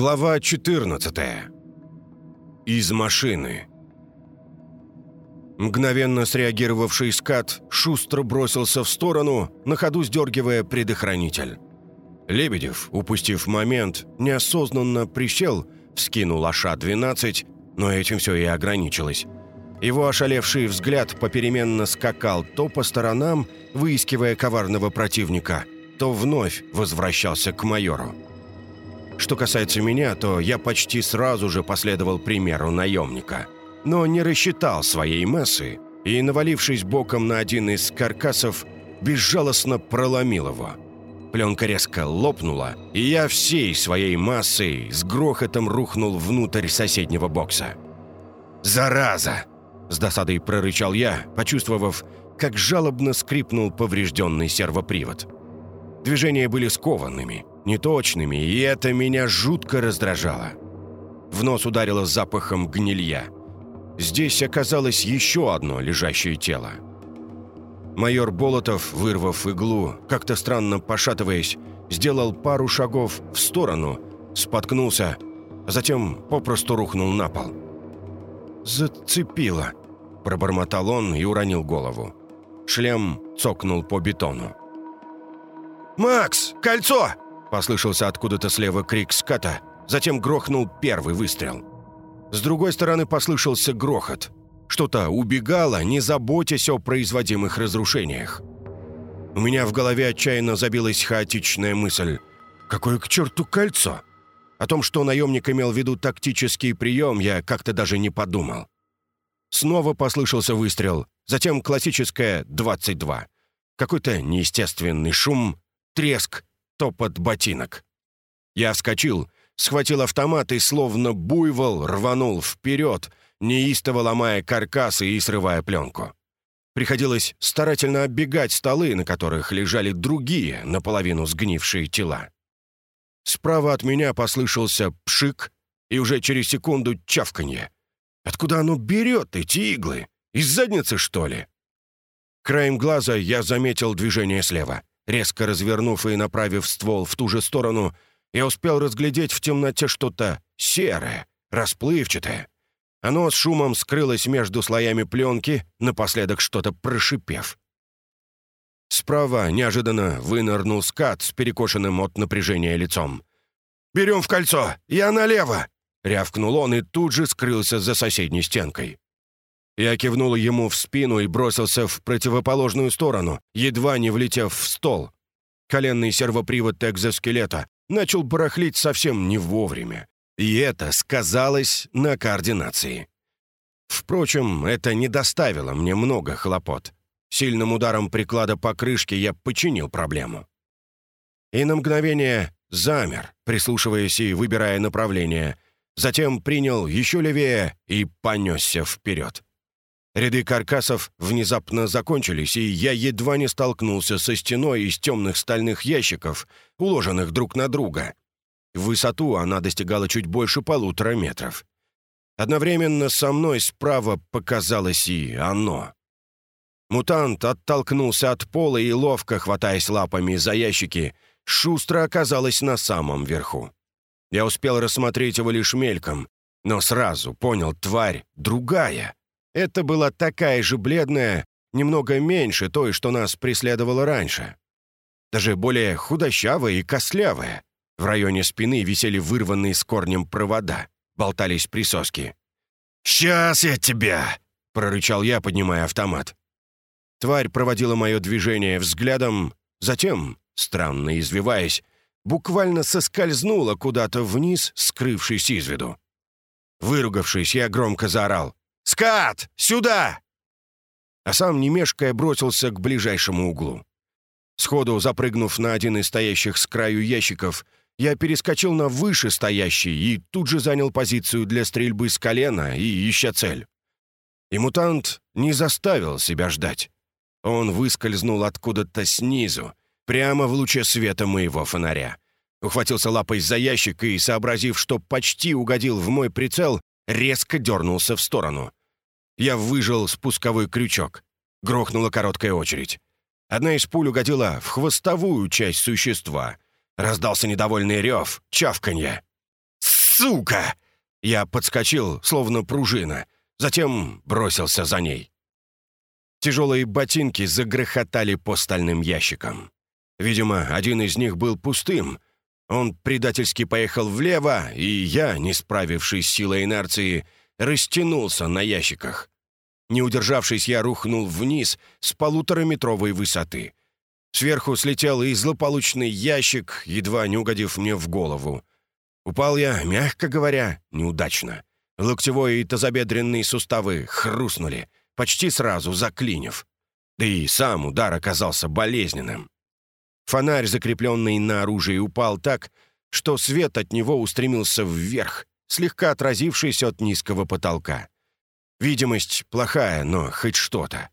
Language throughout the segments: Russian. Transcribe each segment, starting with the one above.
Глава 14. Из машины. Мгновенно среагировавший скат шустро бросился в сторону, на ходу сдергивая предохранитель. Лебедев, упустив момент, неосознанно присел, вскинул АШ-12, но этим все и ограничилось. Его ошалевший взгляд попеременно скакал то по сторонам, выискивая коварного противника, то вновь возвращался к майору. Что касается меня, то я почти сразу же последовал примеру наемника. Но не рассчитал своей массы и, навалившись боком на один из каркасов, безжалостно проломил его. Пленка резко лопнула, и я всей своей массой с грохотом рухнул внутрь соседнего бокса. «Зараза!» – с досадой прорычал я, почувствовав, как жалобно скрипнул поврежденный сервопривод. Движения были скованными – неточными, и это меня жутко раздражало. В нос ударило запахом гнилья. Здесь оказалось еще одно лежащее тело. Майор Болотов, вырвав иглу, как-то странно пошатываясь, сделал пару шагов в сторону, споткнулся, а затем попросту рухнул на пол. «Зацепило», – пробормотал он и уронил голову. Шлем цокнул по бетону. «Макс, кольцо!» Послышался откуда-то слева крик ската, затем грохнул первый выстрел. С другой стороны послышался грохот. Что-то убегало, не заботясь о производимых разрушениях. У меня в голове отчаянно забилась хаотичная мысль. «Какое к черту кольцо?» О том, что наемник имел в виду тактический прием, я как-то даже не подумал. Снова послышался выстрел, затем классическое «22». Какой-то неестественный шум, треск, топот ботинок. Я вскочил, схватил автомат и, словно буйвол, рванул вперед, неистово ломая каркасы и срывая пленку. Приходилось старательно оббегать столы, на которых лежали другие, наполовину сгнившие тела. Справа от меня послышался пшик, и уже через секунду чавканье. Откуда оно берет эти иглы? Из задницы, что ли? Краем глаза я заметил движение слева. Резко развернув и направив ствол в ту же сторону, я успел разглядеть в темноте что-то серое, расплывчатое. Оно с шумом скрылось между слоями пленки, напоследок что-то прошипев. Справа неожиданно вынырнул скат с перекошенным от напряжения лицом. «Берем в кольцо! Я налево!» — рявкнул он и тут же скрылся за соседней стенкой. Я кивнул ему в спину и бросился в противоположную сторону, едва не влетев в стол. Коленный сервопривод экзоскелета начал барахлить совсем не вовремя. И это сказалось на координации. Впрочем, это не доставило мне много хлопот. Сильным ударом приклада по крышке я починил проблему. И на мгновение замер, прислушиваясь и выбирая направление. Затем принял еще левее и понесся вперед. Ряды каркасов внезапно закончились, и я едва не столкнулся со стеной из темных стальных ящиков, уложенных друг на друга. В высоту она достигала чуть больше полутора метров. Одновременно со мной справа показалось и оно. Мутант оттолкнулся от пола и, ловко хватаясь лапами за ящики, шустро оказалась на самом верху. Я успел рассмотреть его лишь мельком, но сразу понял, тварь другая — это была такая же бледная, немного меньше той, что нас преследовала раньше. Даже более худощавая и костлявая. В районе спины висели вырванные с корнем провода, болтались присоски. «Сейчас я тебя!» — прорычал я, поднимая автомат. Тварь проводила мое движение взглядом, затем, странно извиваясь, буквально соскользнула куда-то вниз, скрывшись из виду. Выругавшись, я громко заорал. «Скат! Сюда!» А сам, не мешкая, бросился к ближайшему углу. Сходу запрыгнув на один из стоящих с краю ящиков, я перескочил на выше стоящий и тут же занял позицию для стрельбы с колена и ища цель. И мутант не заставил себя ждать. Он выскользнул откуда-то снизу, прямо в луче света моего фонаря. Ухватился лапой за ящик и, сообразив, что почти угодил в мой прицел, резко дернулся в сторону. Я выжил спусковой крючок. Грохнула короткая очередь. Одна из пуль угодила в хвостовую часть существа. Раздался недовольный рев, чавканье. сука!» Я подскочил, словно пружина, затем бросился за ней. Тяжелые ботинки загрохотали по стальным ящикам. Видимо, один из них был пустым. Он предательски поехал влево, и я, не справившись с силой инерции, растянулся на ящиках. Не удержавшись, я рухнул вниз с полутораметровой высоты. Сверху слетел и злополучный ящик, едва не угодив мне в голову. Упал я, мягко говоря, неудачно. Локтевой и тазобедренные суставы хрустнули, почти сразу заклинив. Да и сам удар оказался болезненным. Фонарь, закрепленный на оружии, упал так, что свет от него устремился вверх, слегка отразившись от низкого потолка. Видимость плохая, но хоть что-то.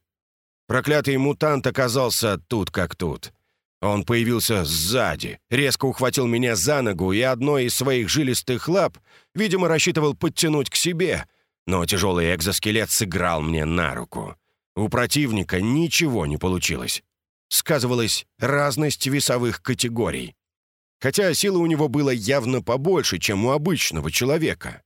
Проклятый мутант оказался тут как тут. Он появился сзади, резко ухватил меня за ногу и одной из своих жилистых лап, видимо, рассчитывал подтянуть к себе, но тяжелый экзоскелет сыграл мне на руку. У противника ничего не получилось. Сказывалась разность весовых категорий. Хотя силы у него было явно побольше, чем у обычного человека.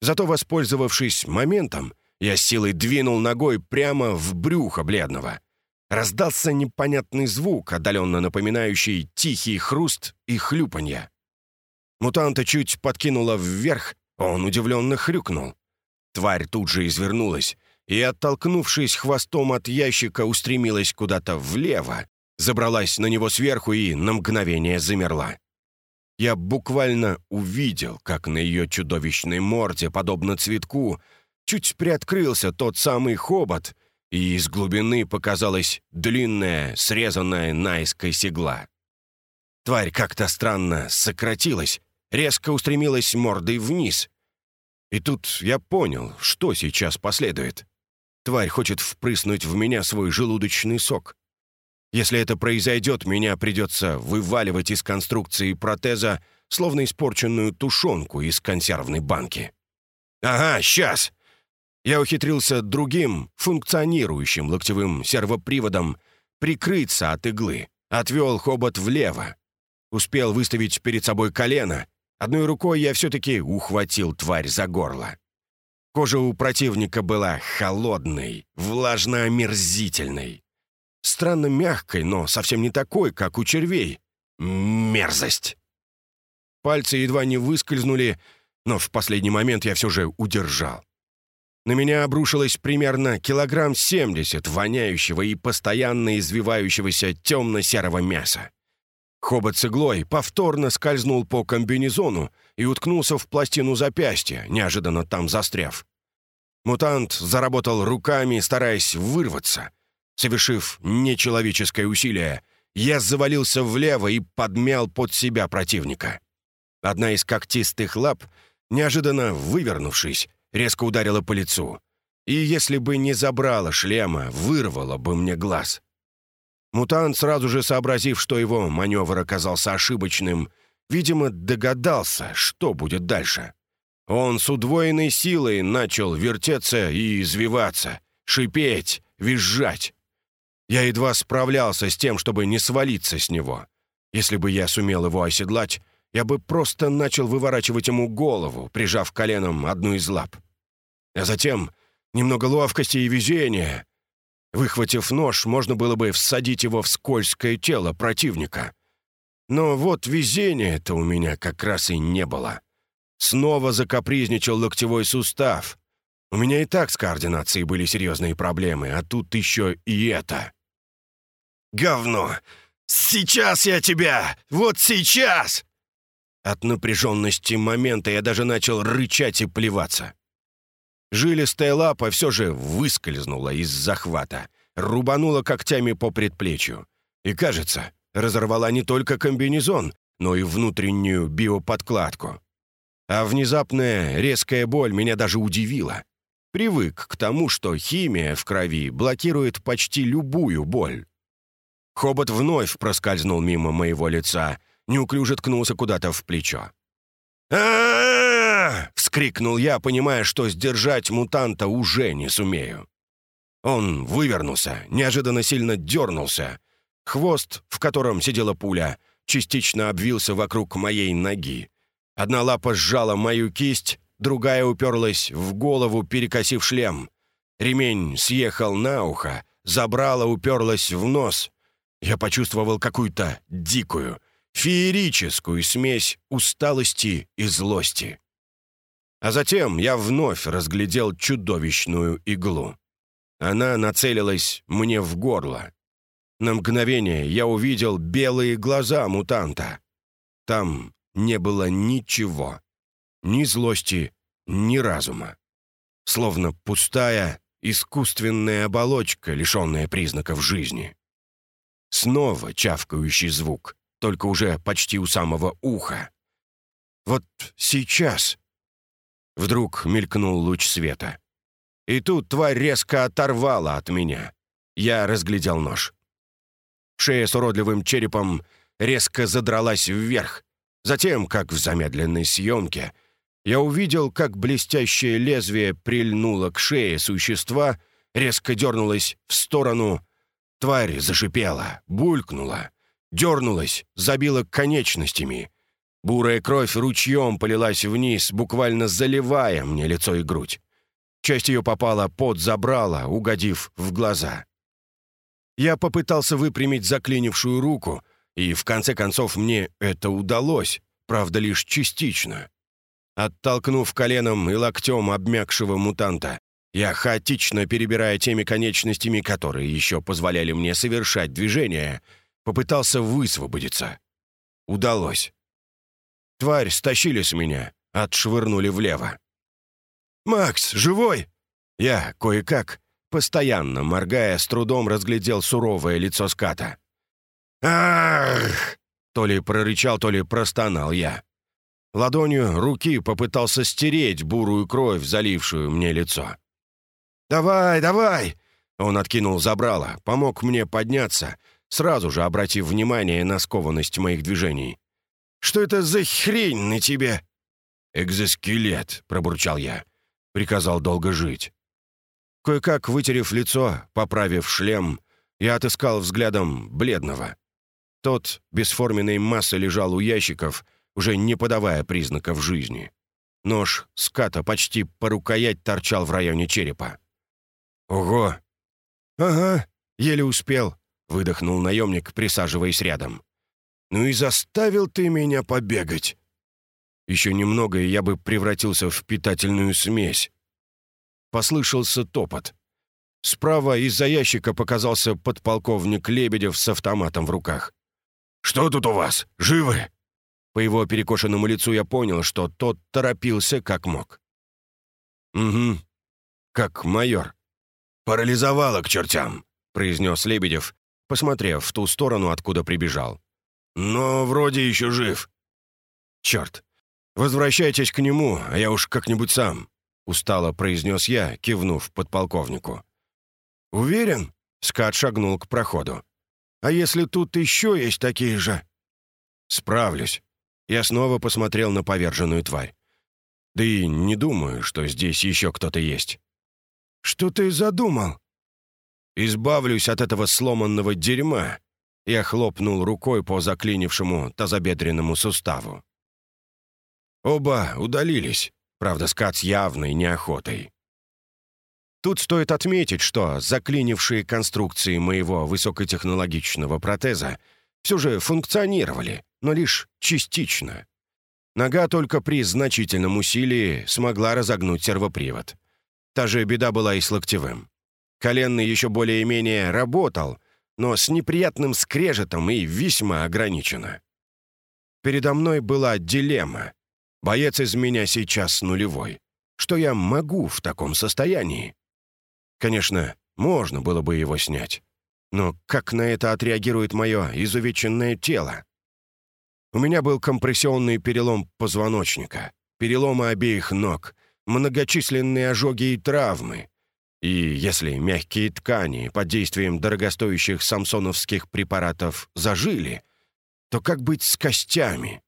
Зато, воспользовавшись моментом, я силой двинул ногой прямо в брюхо бледного — Раздался непонятный звук, отдаленно напоминающий тихий хруст и хлюпанье. Мутанта чуть подкинуло вверх, он удивленно хрюкнул. Тварь тут же извернулась и, оттолкнувшись хвостом от ящика, устремилась куда-то влево, забралась на него сверху и на мгновение замерла. Я буквально увидел, как на ее чудовищной морде, подобно цветку, чуть приоткрылся тот самый хобот — и из глубины показалась длинная, срезанная наискось игла. Тварь как-то странно сократилась, резко устремилась мордой вниз. И тут я понял, что сейчас последует. Тварь хочет впрыснуть в меня свой желудочный сок. Если это произойдет, меня придется вываливать из конструкции протеза, словно испорченную тушенку из консервной банки. «Ага, сейчас!» Я ухитрился другим, функционирующим локтевым сервоприводом прикрыться от иглы, отвел хобот влево. Успел выставить перед собой колено. Одной рукой я все-таки ухватил тварь за горло. Кожа у противника была холодной, влажно-омерзительной. Странно мягкой, но совсем не такой, как у червей. Мерзость! Пальцы едва не выскользнули, но в последний момент я все же удержал. На меня обрушилось примерно килограмм семьдесят воняющего и постоянно извивающегося темно-серого мяса. Хобот с иглой повторно скользнул по комбинезону и уткнулся в пластину запястья, неожиданно там застряв. Мутант заработал руками, стараясь вырваться. Совершив нечеловеческое усилие, я завалился влево и подмял под себя противника. Одна из когтистых лап, неожиданно вывернувшись, резко ударила по лицу. И если бы не забрала шлема, вырвала бы мне глаз. Мутант, сразу же сообразив, что его маневр оказался ошибочным, видимо, догадался, что будет дальше. Он с удвоенной силой начал вертеться и извиваться, шипеть, визжать. Я едва справлялся с тем, чтобы не свалиться с него. Если бы я сумел его оседлать, я бы просто начал выворачивать ему голову, прижав коленом одну из лап. А затем немного ловкости и везения. Выхватив нож, можно было бы всадить его в скользкое тело противника. Но вот везения-то у меня как раз и не было. Снова закапризничал локтевой сустав. У меня и так с координацией были серьезные проблемы, а тут еще и это. «Говно! Сейчас я тебя! Вот сейчас!» От напряженности момента я даже начал рычать и плеваться. Жилистая лапа все же выскользнула из захвата, рубанула когтями по предплечью. И, кажется, разорвала не только комбинезон, но и внутреннюю биоподкладку. А внезапная резкая боль меня даже удивила. Привык к тому, что химия в крови блокирует почти любую боль. Хобот вновь проскользнул мимо моего лица, неуклюже ткнулся куда-то в плечо. А вскрикнул я, понимая, что сдержать мутанта уже не сумею. Он вывернулся, неожиданно сильно дернулся. Хвост, в котором сидела пуля, частично обвился вокруг моей ноги. Одна лапа сжала мою кисть, другая уперлась в голову, перекосив шлем. Ремень съехал на ухо, забрала уперлась в нос. Я почувствовал какую-то дикую, феерическую смесь усталости и злости. А затем я вновь разглядел чудовищную иглу. Она нацелилась мне в горло. На мгновение я увидел белые глаза мутанта. Там не было ничего. Ни злости, ни разума. Словно пустая, искусственная оболочка, лишенная признаков жизни. Снова чавкающий звук, только уже почти у самого уха. Вот сейчас... Вдруг мелькнул луч света. И тут тварь резко оторвала от меня. Я разглядел нож. Шея с уродливым черепом резко задралась вверх. Затем, как в замедленной съемке, я увидел, как блестящее лезвие прильнуло к шее существа, резко дернулось в сторону. Тварь зашипела, булькнула, дернулась, забила конечностями. Бурая кровь ручьем полилась вниз, буквально заливая мне лицо и грудь. Часть ее попала под забрала, угодив в глаза. Я попытался выпрямить заклинившую руку, и в конце концов мне это удалось, правда, лишь частично. Оттолкнув коленом и локтем обмякшего мутанта, я, хаотично перебирая теми конечностями, которые еще позволяли мне совершать движение, попытался высвободиться. Удалось. Тварь стащили с меня, отшвырнули влево. «Макс, живой?» Я, кое-как, постоянно моргая, с трудом разглядел суровое лицо ската. «Ах!» — то ли прорычал, то ли простонал я. Ладонью руки попытался стереть бурую кровь, залившую мне лицо. «Давай, давай!» Он откинул забрало, помог мне подняться, сразу же обратив внимание на скованность моих движений. «Что это за хрень на тебе?» «Экзоскелет», — пробурчал я. Приказал долго жить. Кое-как, вытерев лицо, поправив шлем, я отыскал взглядом бледного. Тот бесформенной массой лежал у ящиков, уже не подавая признаков жизни. Нож ската почти по рукоять торчал в районе черепа. «Ого!» «Ага, еле успел», — выдохнул наемник, присаживаясь рядом. «Ну и заставил ты меня побегать!» Еще немного, и я бы превратился в питательную смесь. Послышался топот. Справа из-за ящика показался подполковник Лебедев с автоматом в руках. «Что тут у вас? Живы?» По его перекошенному лицу я понял, что тот торопился как мог. «Угу, как майор». «Парализовало к чертям», — произнес Лебедев, посмотрев в ту сторону, откуда прибежал. «Но вроде еще жив». «Черт, «Возвращайтесь к нему, а я уж как-нибудь сам», — устало произнес я, кивнув подполковнику. «Уверен?» — Скат шагнул к проходу. «А если тут еще есть такие же?» «Справлюсь». Я снова посмотрел на поверженную тварь. «Да и не думаю, что здесь еще кто-то есть». «Что ты задумал?» «Избавлюсь от этого сломанного дерьма», — я хлопнул рукой по заклинившему тазобедренному суставу. Оба удалились, правда, скат с явной неохотой. Тут стоит отметить, что заклинившие конструкции моего высокотехнологичного протеза все же функционировали, но лишь частично. Нога только при значительном усилии смогла разогнуть сервопривод. Та же беда была и с локтевым. Коленный еще более-менее работал, но с неприятным скрежетом и весьма ограниченно. Передо мной была дилемма Боец из меня сейчас нулевой. Что я могу в таком состоянии? Конечно, можно было бы его снять. Но как на это отреагирует мое изувеченное тело? У меня был компрессионный перелом позвоночника, переломы обеих ног, многочисленные ожоги и травмы. И если мягкие ткани под действием дорогостоящих самсоновских препаратов зажили, то как быть с костями?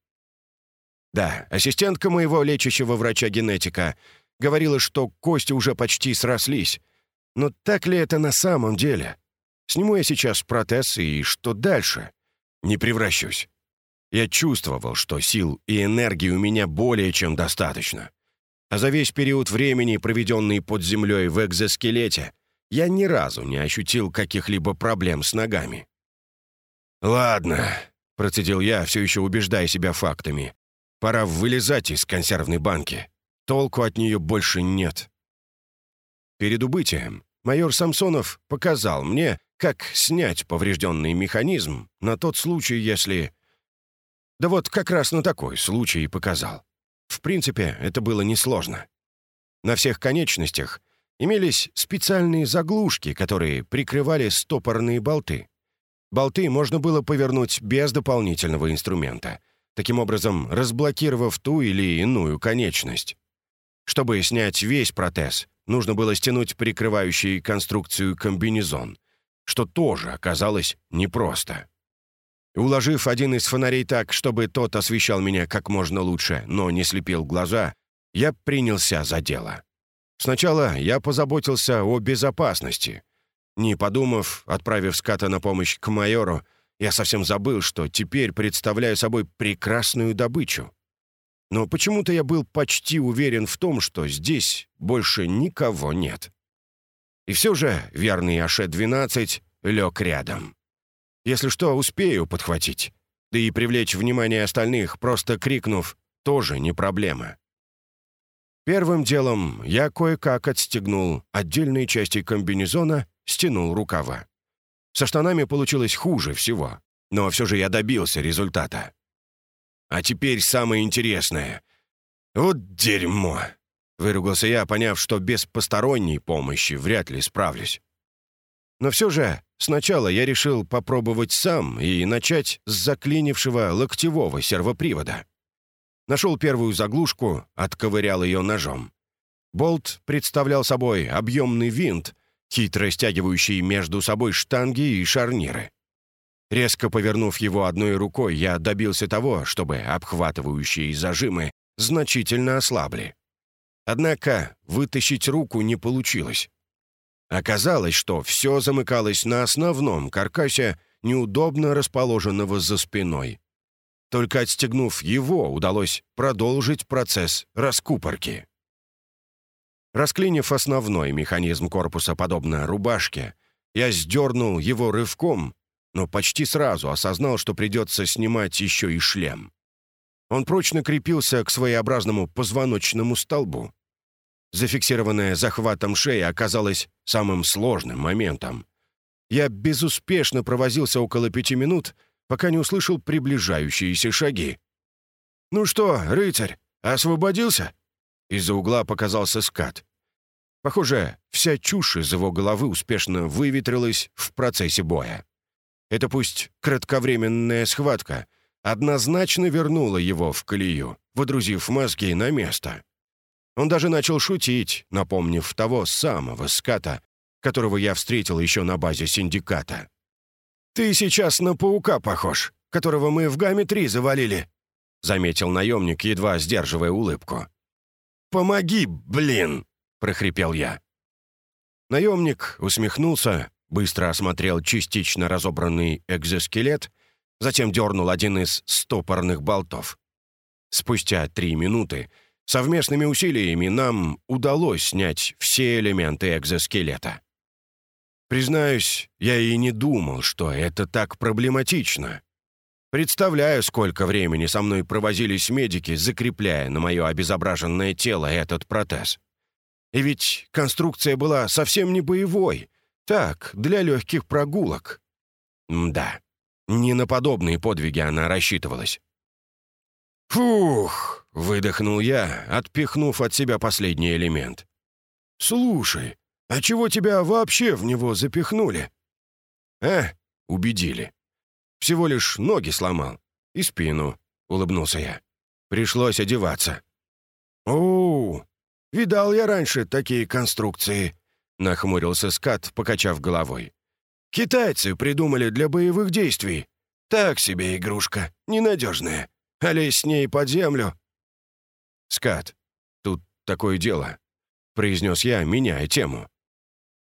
Да, ассистентка моего лечащего врача-генетика говорила, что кости уже почти срослись. Но так ли это на самом деле? Сниму я сейчас протез, и что дальше? Не превращусь. Я чувствовал, что сил и энергии у меня более чем достаточно. А за весь период времени, проведенный под землей в экзоскелете, я ни разу не ощутил каких-либо проблем с ногами. «Ладно», — процедил я, все еще убеждая себя фактами. «Пора вылезать из консервной банки. Толку от нее больше нет». Перед убытием майор Самсонов показал мне, как снять поврежденный механизм на тот случай, если... Да вот как раз на такой случай и показал. В принципе, это было несложно. На всех конечностях имелись специальные заглушки, которые прикрывали стопорные болты. Болты можно было повернуть без дополнительного инструмента, таким образом разблокировав ту или иную конечность. Чтобы снять весь протез, нужно было стянуть прикрывающий конструкцию комбинезон, что тоже оказалось непросто. Уложив один из фонарей так, чтобы тот освещал меня как можно лучше, но не слепил глаза, я принялся за дело. Сначала я позаботился о безопасности. Не подумав, отправив ската на помощь к майору, я совсем забыл, что теперь представляю собой прекрасную добычу. Но почему-то я был почти уверен в том, что здесь больше никого нет. И все же верный Аше-12 лег рядом. Если что, успею подхватить. Да и привлечь внимание остальных, просто крикнув, тоже не проблема. Первым делом я кое-как отстегнул отдельные части комбинезона, стянул рукава. Со штанами получилось хуже всего, но все же я добился результата. А теперь самое интересное. Вот дерьмо! Выругался я, поняв, что без посторонней помощи вряд ли справлюсь. Но все же сначала я решил попробовать сам и начать с заклинившего локтевого сервопривода. Нашел первую заглушку, отковырял ее ножом. Болт представлял собой объемный винт, хитро стягивающий между собой штанги и шарниры. Резко повернув его одной рукой, я добился того, чтобы обхватывающие зажимы значительно ослабли. Однако вытащить руку не получилось. Оказалось, что все замыкалось на основном каркасе, неудобно расположенного за спиной. Только отстегнув его, удалось продолжить процесс раскупорки. Расклинив основной механизм корпуса подобно рубашке, я сдернул его рывком, но почти сразу осознал, что придется снимать еще и шлем. Он прочно крепился к своеобразному позвоночному столбу. Зафиксированная захватом шея оказалась самым сложным моментом. Я безуспешно провозился около пяти минут, пока не услышал приближающиеся шаги. «Ну что, рыцарь, освободился?» Из-за угла показался скат. Похоже, вся чушь из его головы успешно выветрилась в процессе боя. Это пусть кратковременная схватка однозначно вернула его в колею, водрузив мозги на место. Он даже начал шутить, напомнив того самого ската, которого я встретил еще на базе синдиката. «Ты сейчас на паука похож, которого мы в гамме-3 завалили», заметил наемник, едва сдерживая улыбку. «Помоги, блин!» — прохрипел я. Наемник усмехнулся, быстро осмотрел частично разобранный экзоскелет, затем дернул один из стопорных болтов. Спустя три минуты Совместными усилиями нам удалось снять все элементы экзоскелета. Признаюсь, я и не думал, что это так проблематично. Представляю, сколько времени со мной провозились медики, закрепляя на мое обезображенное тело этот протез. И ведь конструкция была совсем не боевой. Так, для легких прогулок. Да, не на подобные подвиги она рассчитывалась. «Фух!» — выдохнул я, отпихнув от себя последний элемент. «Слушай, а чего тебя вообще в него запихнули?» «Э, убедили. Всего лишь ноги сломал. И спину», — улыбнулся я. «Пришлось одеваться». «Оу, видал я раньше такие конструкции», — нахмурился скат, покачав головой. «Китайцы придумали для боевых действий. Так себе игрушка, ненадежная. А лезь с ней под землю, «Скат, тут такое дело», — произнес я, меняя тему.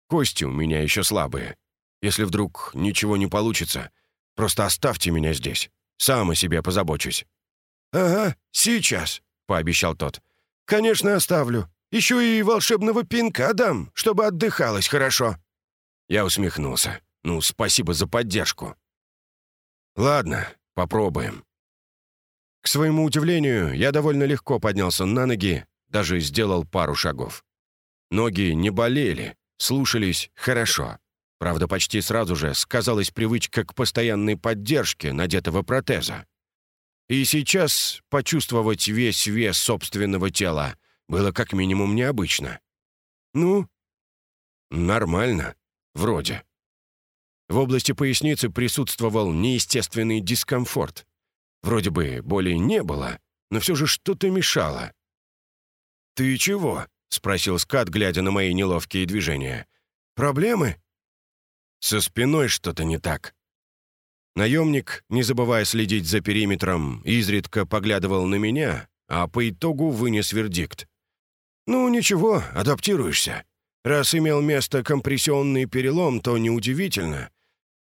«Кости у меня еще слабые. Если вдруг ничего не получится, просто оставьте меня здесь. сам о себе позабочусь». «Ага, сейчас», — пообещал тот. «Конечно, оставлю. Еще и волшебного пинка дам, чтобы отдыхалось хорошо». Я усмехнулся. «Ну, спасибо за поддержку». «Ладно, попробуем». К своему удивлению, я довольно легко поднялся на ноги, даже сделал пару шагов. Ноги не болели, слушались хорошо. Правда, почти сразу же сказалась привычка к постоянной поддержке надетого протеза. И сейчас почувствовать весь вес собственного тела было как минимум необычно. Ну, нормально, вроде. В области поясницы присутствовал неестественный дискомфорт. Вроде бы боли не было, но все же что-то мешало. «Ты чего?» — спросил Скат, глядя на мои неловкие движения. «Проблемы?» «Со спиной что-то не так». Наемник, не забывая следить за периметром, изредка поглядывал на меня, а по итогу вынес вердикт. «Ну, ничего, адаптируешься. Раз имел место компрессионный перелом, то неудивительно.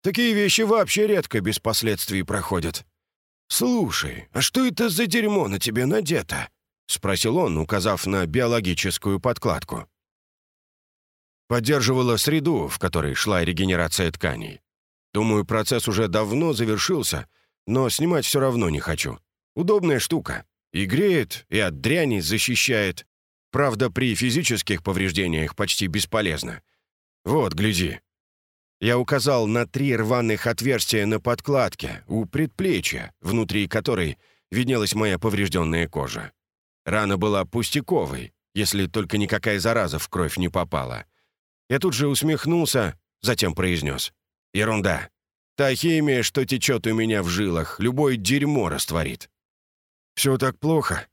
Такие вещи вообще редко без последствий проходят. Слушай, а что это за дерьмо на тебе надето?» — спросил он, указав на биологическую подкладку. Поддерживала среду, в которой шла регенерация тканей. Думаю, процесс уже давно завершился, но снимать все равно не хочу. Удобная штука. И греет, и от дряни защищает. Правда, при физических повреждениях почти бесполезно. Вот, гляди. Я указал на три рваных отверстия на подкладке, у предплечья, внутри которой виднелась моя поврежденная кожа. Рана была пустяковой, если только никакая зараза в кровь не попала. Я тут же усмехнулся, затем произнес. «Ерунда. Та химия, что течет у меня в жилах, любое дерьмо растворит». «Все так плохо?»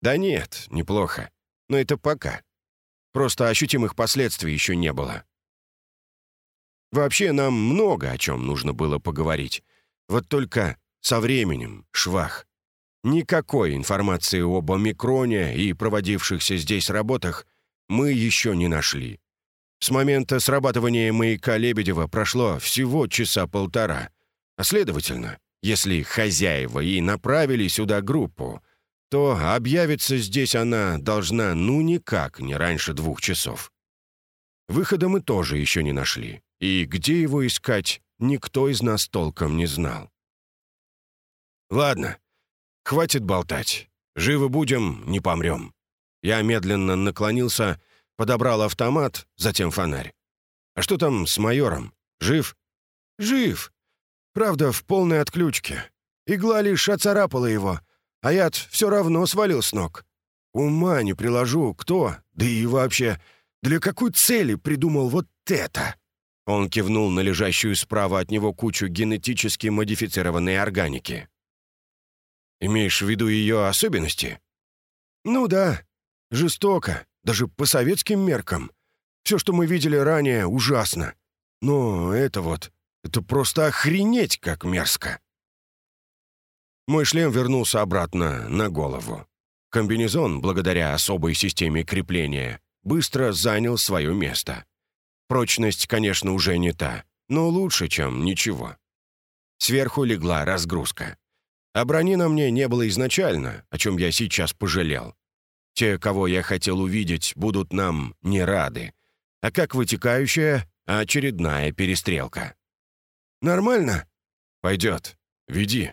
«Да нет, неплохо. Но это пока. Просто ощутимых последствий еще не было. Вообще, нам много о чем нужно было поговорить. Вот только со временем, швах. Никакой информации об омикроне и проводившихся здесь работах мы еще не нашли. С момента срабатывания маяка Лебедева прошло всего часа полтора. А следовательно, если хозяева и направили сюда группу, то объявиться здесь она должна ну никак не раньше двух часов. Выхода мы тоже еще не нашли, и где его искать, никто из нас толком не знал. Ладно, хватит болтать. Живы будем, не помрем. Я медленно наклонился, подобрал автомат, затем фонарь. А что там с майором? Жив? Жив. Правда, в полной отключке. Игла лишь оцарапала его — а яд все равно свалил с ног. Ума не приложу, кто, да и вообще, для какой цели придумал вот это?» Он кивнул на лежащую справа от него кучу генетически модифицированной органики. «Имеешь в виду ее особенности?» «Ну да. Жестоко, даже по советским меркам. Все, что мы видели ранее, ужасно. Но это вот, это просто охренеть как мерзко!» Мой шлем вернулся обратно на голову. Комбинезон, благодаря особой системе крепления, быстро занял свое место. Прочность, конечно, уже не та, но лучше, чем ничего. Сверху легла разгрузка. А брони на мне не было изначально, о чем я сейчас пожалел. Те, кого я хотел увидеть, будут нам не рады. А как вытекающая, очередная перестрелка. «Нормально?» «Пойдет. Веди».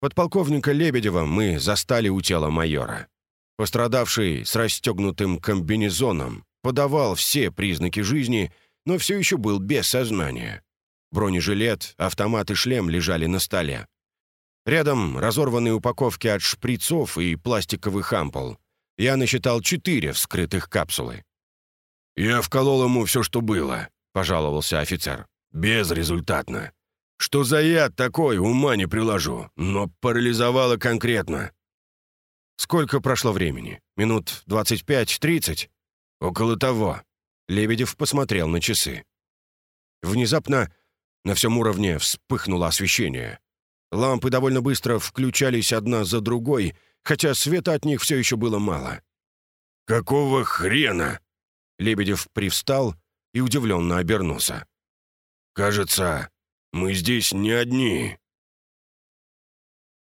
Подполковника Лебедева мы застали у тела майора. Пострадавший с расстегнутым комбинезоном подавал все признаки жизни, но все еще был без сознания. Бронежилет, автомат и шлем лежали на столе. Рядом разорванные упаковки от шприцов и пластиковых ампул. Я насчитал четыре вскрытых капсулы. «Я вколол ему все, что было», — пожаловался офицер. «Безрезультатно. Что за яд такой, ума не приложу, но парализовало конкретно. Сколько прошло времени? Минут 25-30? Около того. Лебедев посмотрел на часы. Внезапно на всем уровне вспыхнуло освещение. Лампы довольно быстро включались одна за другой, хотя света от них все еще было мало. «Какого хрена?» Лебедев привстал и удивленно обернулся. «Кажется, мы здесь не одни».